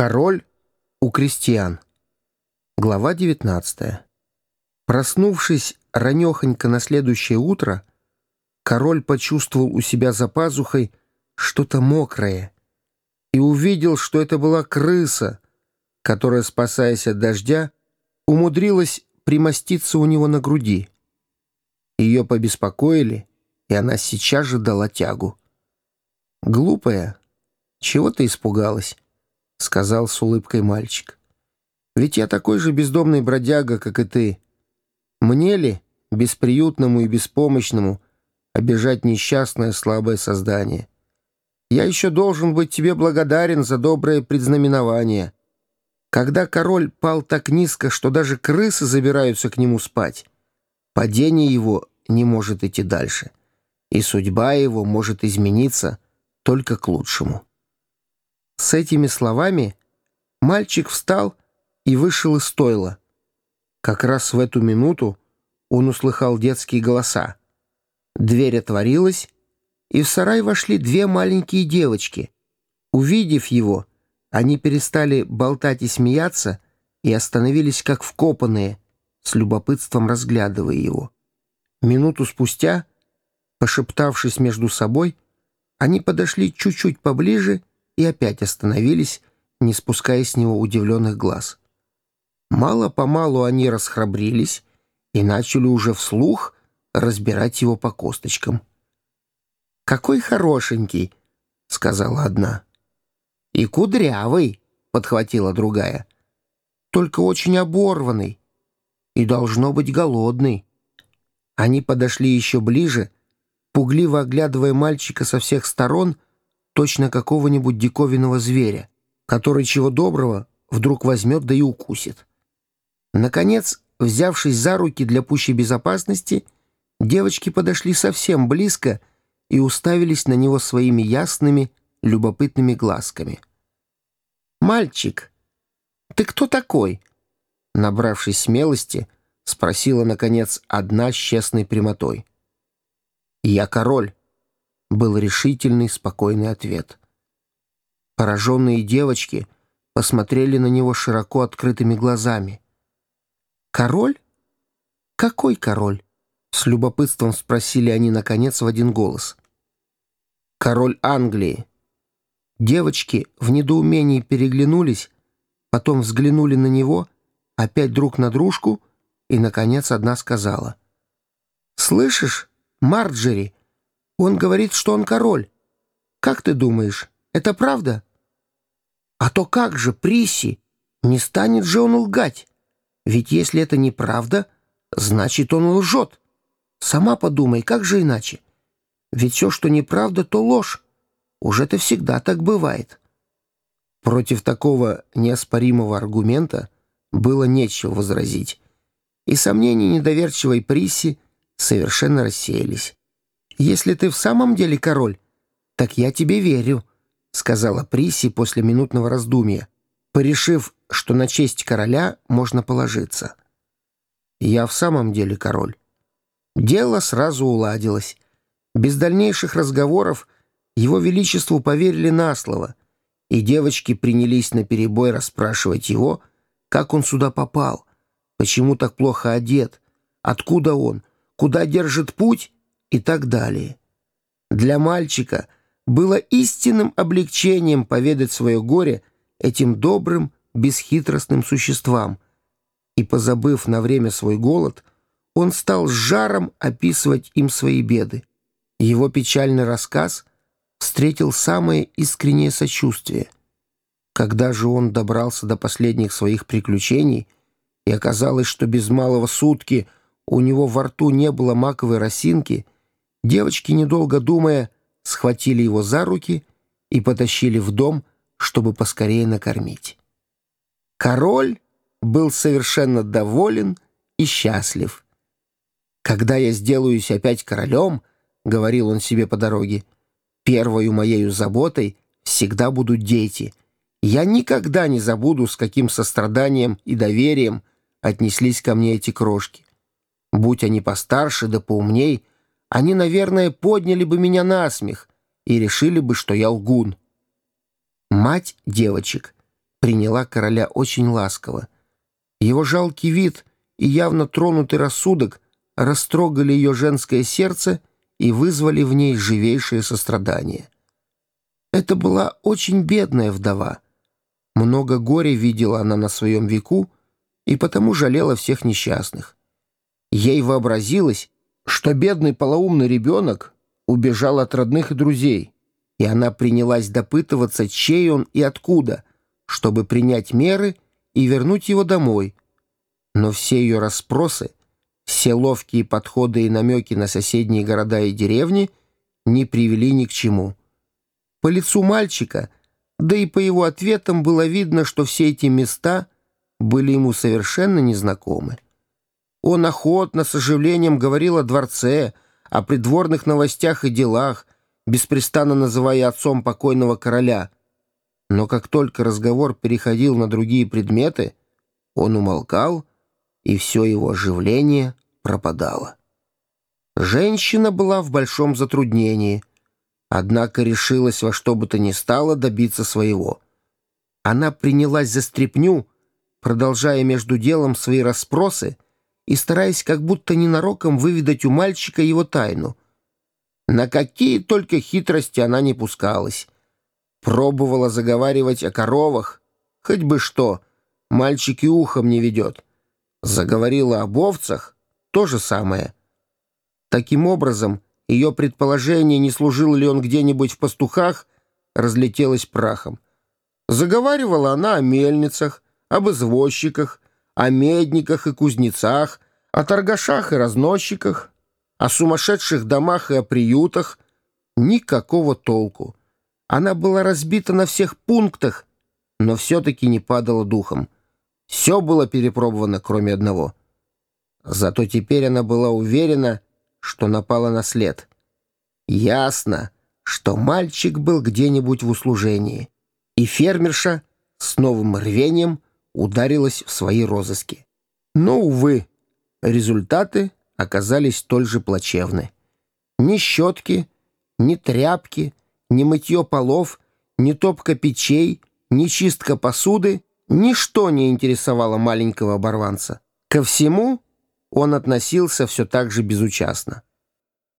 Король у крестьян. Глава 19. Проснувшись ранехонько на следующее утро, король почувствовал у себя за пазухой что-то мокрое и увидел, что это была крыса, которая, спасаясь от дождя, умудрилась примоститься у него на груди. Ее побеспокоили, и она сейчас же дала тягу. «Глупая, чего ты испугалась?» — сказал с улыбкой мальчик. «Ведь я такой же бездомный бродяга, как и ты. Мне ли, бесприютному и беспомощному, обижать несчастное слабое создание? Я еще должен быть тебе благодарен за доброе предзнаменование. Когда король пал так низко, что даже крысы забираются к нему спать, падение его не может идти дальше, и судьба его может измениться только к лучшему». С этими словами мальчик встал и вышел из стойла. Как раз в эту минуту он услыхал детские голоса. Дверь отворилась, и в сарай вошли две маленькие девочки. Увидев его, они перестали болтать и смеяться и остановились как вкопанные, с любопытством разглядывая его. Минуту спустя, пошептавшись между собой, они подошли чуть-чуть поближе и опять остановились, не спуская с него удивленных глаз. Мало-помалу они расхрабрились и начали уже вслух разбирать его по косточкам. «Какой хорошенький!» — сказала одна. «И кудрявый!» — подхватила другая. «Только очень оборванный и должно быть голодный». Они подошли еще ближе, пугливо оглядывая мальчика со всех сторон — точно какого-нибудь диковинного зверя, который чего доброго вдруг возьмет да и укусит. Наконец, взявшись за руки для пущей безопасности, девочки подошли совсем близко и уставились на него своими ясными, любопытными глазками. «Мальчик, ты кто такой?» Набравшись смелости, спросила, наконец, одна с честной прямотой. «Я король», был решительный, спокойный ответ. Пораженные девочки посмотрели на него широко открытыми глазами. «Король? Какой король?» — с любопытством спросили они, наконец, в один голос. «Король Англии». Девочки в недоумении переглянулись, потом взглянули на него, опять друг на дружку, и, наконец, одна сказала. «Слышишь, Марджери?» Он говорит, что он король. Как ты думаешь, это правда? А то как же, Приси, не станет же он лгать? Ведь если это неправда, значит, он лжет. Сама подумай, как же иначе? Ведь все, что неправда, то ложь. Уже это всегда так бывает. Против такого неоспоримого аргумента было нечего возразить, и сомнения недоверчивой Приси совершенно рассеялись. «Если ты в самом деле король, так я тебе верю», — сказала Приси после минутного раздумья, порешив, что на честь короля можно положиться. «Я в самом деле король». Дело сразу уладилось. Без дальнейших разговоров его величеству поверили на слово, и девочки принялись наперебой расспрашивать его, как он сюда попал, почему так плохо одет, откуда он, куда держит путь и так далее. Для мальчика было истинным облегчением поведать свое горе этим добрым, бесхитростным существам, и, позабыв на время свой голод, он стал с жаром описывать им свои беды. Его печальный рассказ встретил самое искреннее сочувствие. Когда же он добрался до последних своих приключений, и оказалось, что без малого сутки у него во рту не было маковой росинки — Девочки, недолго думая, схватили его за руки и потащили в дом, чтобы поскорее накормить. Король был совершенно доволен и счастлив. «Когда я сделаюсь опять королем, — говорил он себе по дороге, — первою моею заботой всегда будут дети. Я никогда не забуду, с каким состраданием и доверием отнеслись ко мне эти крошки. Будь они постарше да поумней, они, наверное, подняли бы меня на смех и решили бы, что я лгун. Мать девочек приняла короля очень ласково. Его жалкий вид и явно тронутый рассудок растрогали ее женское сердце и вызвали в ней живейшее сострадание. Это была очень бедная вдова. Много горя видела она на своем веку и потому жалела всех несчастных. Ей вообразилось, что бедный полоумный ребенок убежал от родных и друзей, и она принялась допытываться, чей он и откуда, чтобы принять меры и вернуть его домой. Но все ее расспросы, все ловкие подходы и намеки на соседние города и деревни не привели ни к чему. По лицу мальчика, да и по его ответам было видно, что все эти места были ему совершенно незнакомы. Он охотно, с оживлением говорил о дворце, о придворных новостях и делах, беспрестанно называя отцом покойного короля. Но как только разговор переходил на другие предметы, он умолкал, и все его оживление пропадало. Женщина была в большом затруднении, однако решилась во что бы то ни стало добиться своего. Она принялась за стряпню, продолжая между делом свои расспросы, и стараясь как будто ненароком выведать у мальчика его тайну. На какие только хитрости она не пускалась. Пробовала заговаривать о коровах, хоть бы что, мальчик и ухом не ведет. Заговорила об овцах, то же самое. Таким образом, ее предположение, не служил ли он где-нибудь в пастухах, разлетелось прахом. Заговаривала она о мельницах, об извозчиках, о медниках и кузнецах, о торгашах и разносчиках, о сумасшедших домах и о приютах. Никакого толку. Она была разбита на всех пунктах, но все-таки не падала духом. Все было перепробовано, кроме одного. Зато теперь она была уверена, что напала на след. Ясно, что мальчик был где-нибудь в услужении. И фермерша с новым рвением — ударилась в свои розыски. Но, увы, результаты оказались столь же плачевны. Ни щетки, ни тряпки, ни мытье полов, ни топка печей, ни чистка посуды — ничто не интересовало маленького оборванца. Ко всему он относился все так же безучастно.